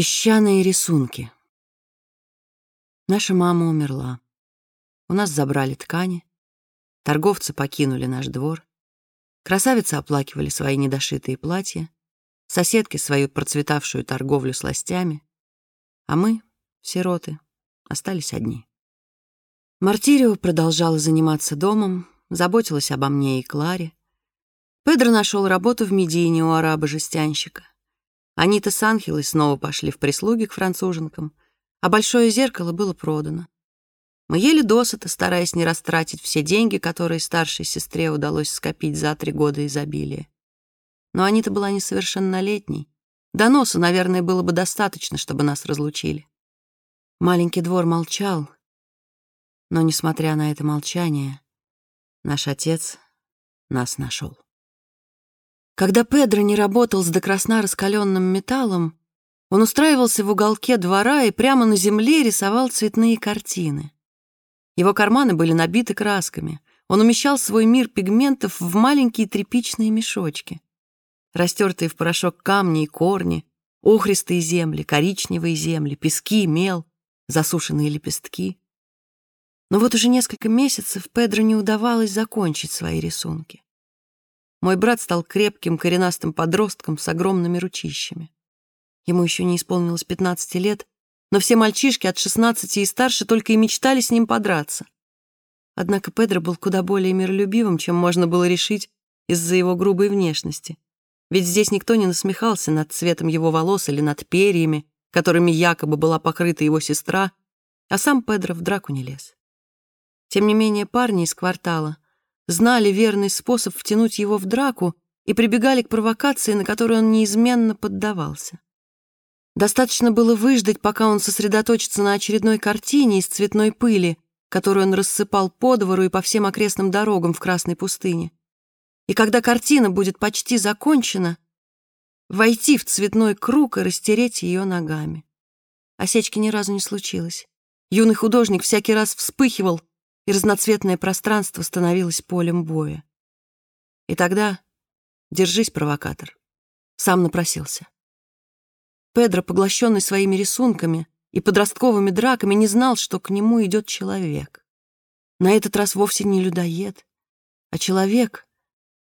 Песчаные рисунки. Наша мама умерла. У нас забрали ткани. Торговцы покинули наш двор. Красавицы оплакивали свои недошитые платья. Соседки свою процветавшую торговлю сластями. А мы, сироты, остались одни. Мартирио продолжала заниматься домом, заботилась обо мне и Кларе. Педро нашел работу в Медине у араба-жестянщика. Анита с Анхелой снова пошли в прислуги к француженкам, а большое зеркало было продано. Мы ели досыта, стараясь не растратить все деньги, которые старшей сестре удалось скопить за три года изобилия. Но Анита была несовершеннолетней. Доноса, наверное, было бы достаточно, чтобы нас разлучили. Маленький двор молчал, но, несмотря на это молчание, наш отец нас нашел. Когда Педро не работал с докрасна раскаленным металлом, он устраивался в уголке двора и прямо на земле рисовал цветные картины. Его карманы были набиты красками. Он умещал свой мир пигментов в маленькие тряпичные мешочки. Растертые в порошок камни и корни, охристые земли, коричневые земли, пески, мел, засушенные лепестки. Но вот уже несколько месяцев Педро не удавалось закончить свои рисунки. Мой брат стал крепким, коренастым подростком с огромными ручищами. Ему еще не исполнилось 15 лет, но все мальчишки от 16 и старше только и мечтали с ним подраться. Однако Педро был куда более миролюбивым, чем можно было решить из-за его грубой внешности. Ведь здесь никто не насмехался над цветом его волос или над перьями, которыми якобы была покрыта его сестра, а сам Педро в драку не лез. Тем не менее парни из квартала знали верный способ втянуть его в драку и прибегали к провокации, на которую он неизменно поддавался. Достаточно было выждать, пока он сосредоточится на очередной картине из цветной пыли, которую он рассыпал по двору и по всем окрестным дорогам в Красной пустыне. И когда картина будет почти закончена, войти в цветной круг и растереть ее ногами. Осечки ни разу не случилось. Юный художник всякий раз вспыхивал, и разноцветное пространство становилось полем боя. И тогда, держись, провокатор, сам напросился. Педро, поглощенный своими рисунками и подростковыми драками, не знал, что к нему идет человек. На этот раз вовсе не людоед, а человек,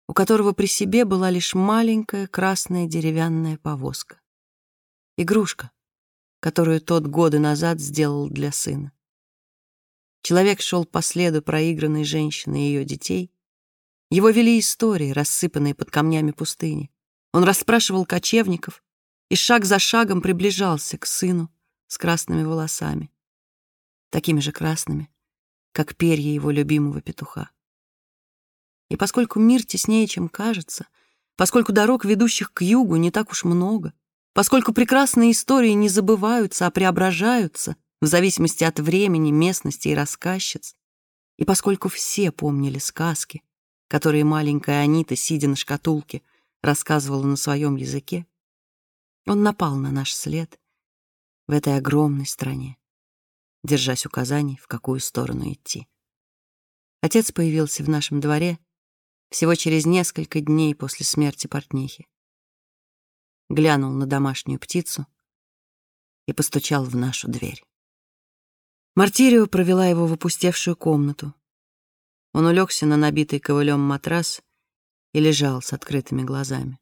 у которого при себе была лишь маленькая красная деревянная повозка. Игрушка, которую тот годы назад сделал для сына. Человек шел по следу проигранной женщины и ее детей. Его вели истории, рассыпанные под камнями пустыни. Он расспрашивал кочевников и шаг за шагом приближался к сыну с красными волосами, такими же красными, как перья его любимого петуха. И поскольку мир теснее, чем кажется, поскольку дорог, ведущих к югу, не так уж много, поскольку прекрасные истории не забываются, а преображаются — в зависимости от времени, местности и рассказчиц. И поскольку все помнили сказки, которые маленькая Анита, сидя на шкатулке, рассказывала на своем языке, он напал на наш след в этой огромной стране, держась указаний, в какую сторону идти. Отец появился в нашем дворе всего через несколько дней после смерти портнихи. Глянул на домашнюю птицу и постучал в нашу дверь. Мартирио провела его в опустевшую комнату. Он улегся на набитый ковылем матрас и лежал с открытыми глазами.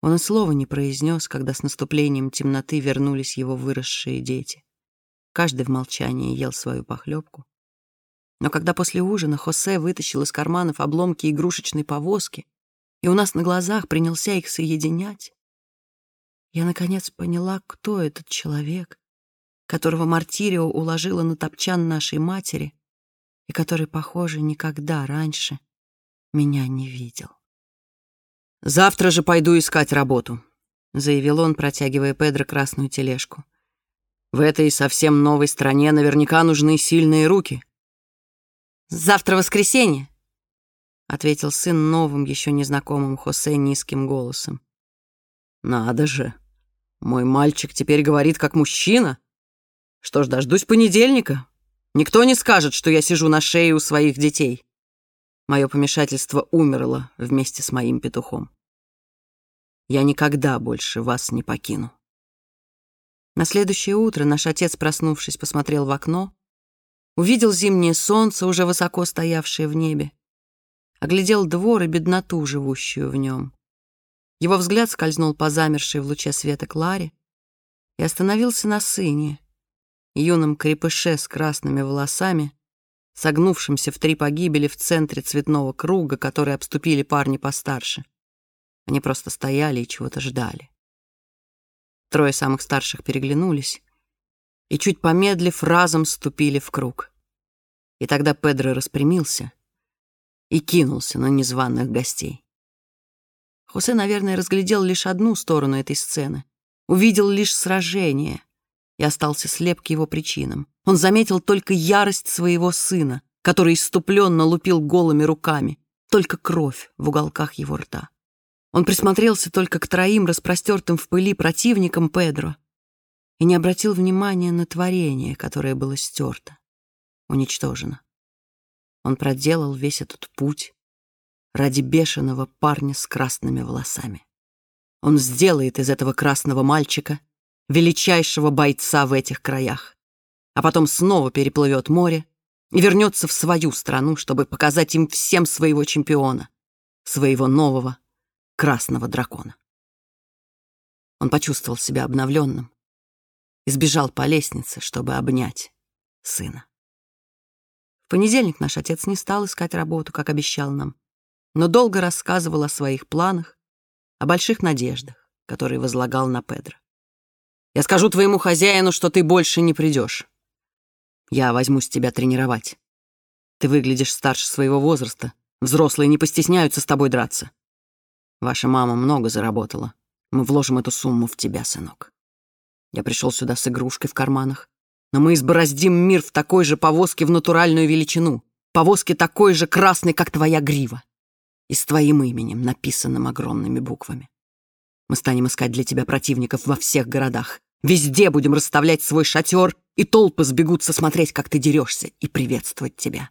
Он и слова не произнес, когда с наступлением темноты вернулись его выросшие дети. Каждый в молчании ел свою похлебку. Но когда после ужина Хосе вытащил из карманов обломки игрушечной повозки и у нас на глазах принялся их соединять, я, наконец, поняла, кто этот человек, которого Мартирио уложила на топчан нашей матери и который, похоже, никогда раньше меня не видел. «Завтра же пойду искать работу», — заявил он, протягивая Педро красную тележку. «В этой совсем новой стране наверняка нужны сильные руки». «Завтра воскресенье», — ответил сын новым, еще незнакомым Хосе низким голосом. «Надо же! Мой мальчик теперь говорит как мужчина!» Что ж, дождусь понедельника. Никто не скажет, что я сижу на шее у своих детей. Мое помешательство умерло вместе с моим петухом. Я никогда больше вас не покину. На следующее утро наш отец, проснувшись, посмотрел в окно, увидел зимнее солнце, уже высоко стоявшее в небе, оглядел двор и бедноту, живущую в нем. Его взгляд скользнул по замершей в луче света Кларе и остановился на сыне, юном крепыше с красными волосами, согнувшимся в три погибели в центре цветного круга, который обступили парни постарше. Они просто стояли и чего-то ждали. Трое самых старших переглянулись и, чуть помедлив, разом ступили в круг. И тогда Педро распрямился и кинулся на незваных гостей. Хосе, наверное, разглядел лишь одну сторону этой сцены, увидел лишь сражение и остался слеп к его причинам. Он заметил только ярость своего сына, который иступленно лупил голыми руками, только кровь в уголках его рта. Он присмотрелся только к троим распростертым в пыли противникам Педро и не обратил внимания на творение, которое было стерто, уничтожено. Он проделал весь этот путь ради бешеного парня с красными волосами. Он сделает из этого красного мальчика величайшего бойца в этих краях, а потом снова переплывет море и вернется в свою страну, чтобы показать им всем своего чемпиона, своего нового красного дракона. Он почувствовал себя обновленным и сбежал по лестнице, чтобы обнять сына. В понедельник наш отец не стал искать работу, как обещал нам, но долго рассказывал о своих планах, о больших надеждах, которые возлагал на Педро. «Я скажу твоему хозяину, что ты больше не придешь. Я возьмусь тебя тренировать. Ты выглядишь старше своего возраста. Взрослые не постесняются с тобой драться. Ваша мама много заработала. Мы вложим эту сумму в тебя, сынок. Я пришел сюда с игрушкой в карманах, но мы избороздим мир в такой же повозке в натуральную величину, повозке такой же красной, как твоя грива, и с твоим именем, написанным огромными буквами. Мы станем искать для тебя противников во всех городах. Везде будем расставлять свой шатер, и толпы сбегутся смотреть, как ты дерешься, и приветствовать тебя.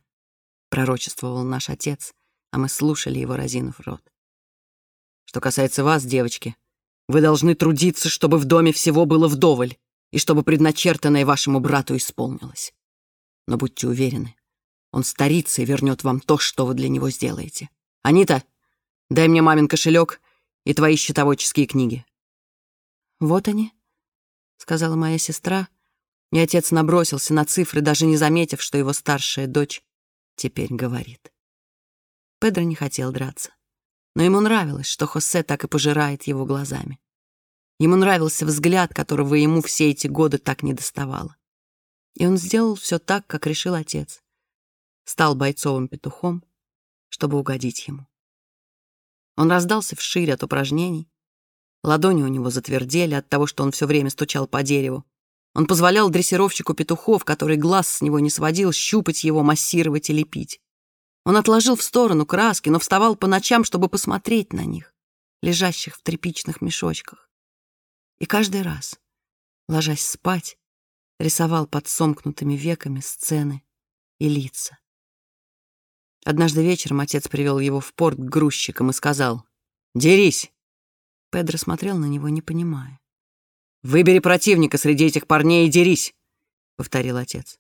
Пророчествовал наш отец, а мы слушали его, разинув рот. Что касается вас, девочки, вы должны трудиться, чтобы в доме всего было вдоволь и чтобы предначертанное вашему брату исполнилось. Но будьте уверены, он старится и вернет вам то, что вы для него сделаете. Анита, дай мне мамин кошелек и твои счетоводческие книги. Вот они, сказала моя сестра, и отец набросился на цифры, даже не заметив, что его старшая дочь теперь говорит. Педро не хотел драться но ему нравилось, что Хосе так и пожирает его глазами. Ему нравился взгляд, которого ему все эти годы так не доставало. И он сделал все так, как решил отец. Стал бойцовым петухом, чтобы угодить ему. Он раздался вширь от упражнений. Ладони у него затвердели от того, что он все время стучал по дереву. Он позволял дрессировщику петухов, который глаз с него не сводил, щупать его, массировать и лепить. Он отложил в сторону краски, но вставал по ночам, чтобы посмотреть на них, лежащих в тряпичных мешочках. И каждый раз, ложась спать, рисовал под сомкнутыми веками сцены и лица. Однажды вечером отец привел его в порт к грузчикам и сказал «Дерись!». Педро смотрел на него, не понимая. «Выбери противника среди этих парней и дерись!» — повторил отец.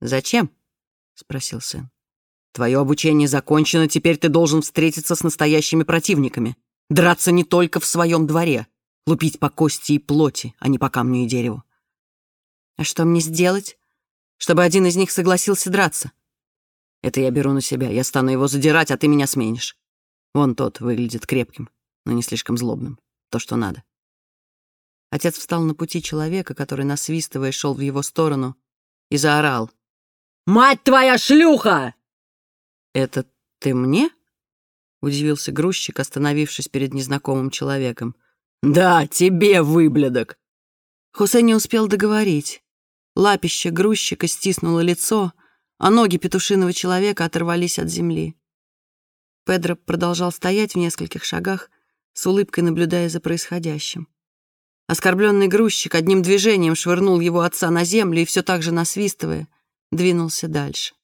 «Зачем?» — спросил сын. Твое обучение закончено, теперь ты должен встретиться с настоящими противниками. Драться не только в своем дворе. Лупить по кости и плоти, а не по камню и дереву. А что мне сделать, чтобы один из них согласился драться? Это я беру на себя. Я стану его задирать, а ты меня сменишь. Вон тот выглядит крепким, но не слишком злобным. То, что надо. Отец встал на пути человека, который, насвистывая, шел в его сторону, и заорал. «Мать твоя шлюха!» «Это ты мне?» — удивился грузчик, остановившись перед незнакомым человеком. «Да, тебе, выблядок!» Хусе не успел договорить. Лапище грузчика стиснуло лицо, а ноги петушиного человека оторвались от земли. Педро продолжал стоять в нескольких шагах, с улыбкой наблюдая за происходящим. Оскорбленный грузчик одним движением швырнул его отца на землю и все так же насвистывая, двинулся дальше.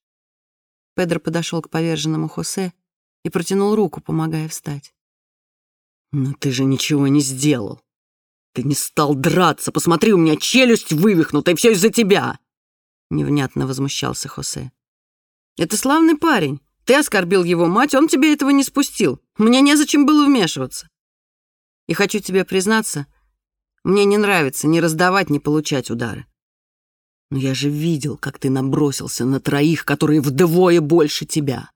Педро подошел к поверженному Хосе и протянул руку, помогая встать. «Но ты же ничего не сделал!» Ты не стал драться. Посмотри, у меня челюсть вывихнута, и все из-за тебя!» Невнятно возмущался Хосе. «Это славный парень. Ты оскорбил его мать, он тебе этого не спустил. Мне незачем было вмешиваться. И хочу тебе признаться, мне не нравится ни раздавать, ни получать удары. Но я же видел, как ты набросился на троих, которые вдвое больше тебя.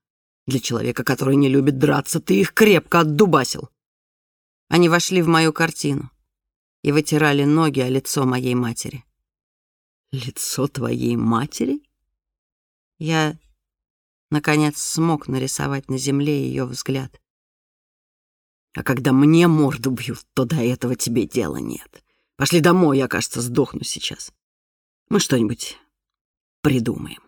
Для человека, который не любит драться, ты их крепко отдубасил. Они вошли в мою картину и вытирали ноги о лицо моей матери. Лицо твоей матери? Я, наконец, смог нарисовать на земле ее взгляд. А когда мне морду бьют, то до этого тебе дела нет. Пошли домой, я, кажется, сдохну сейчас. Мы что-нибудь придумаем.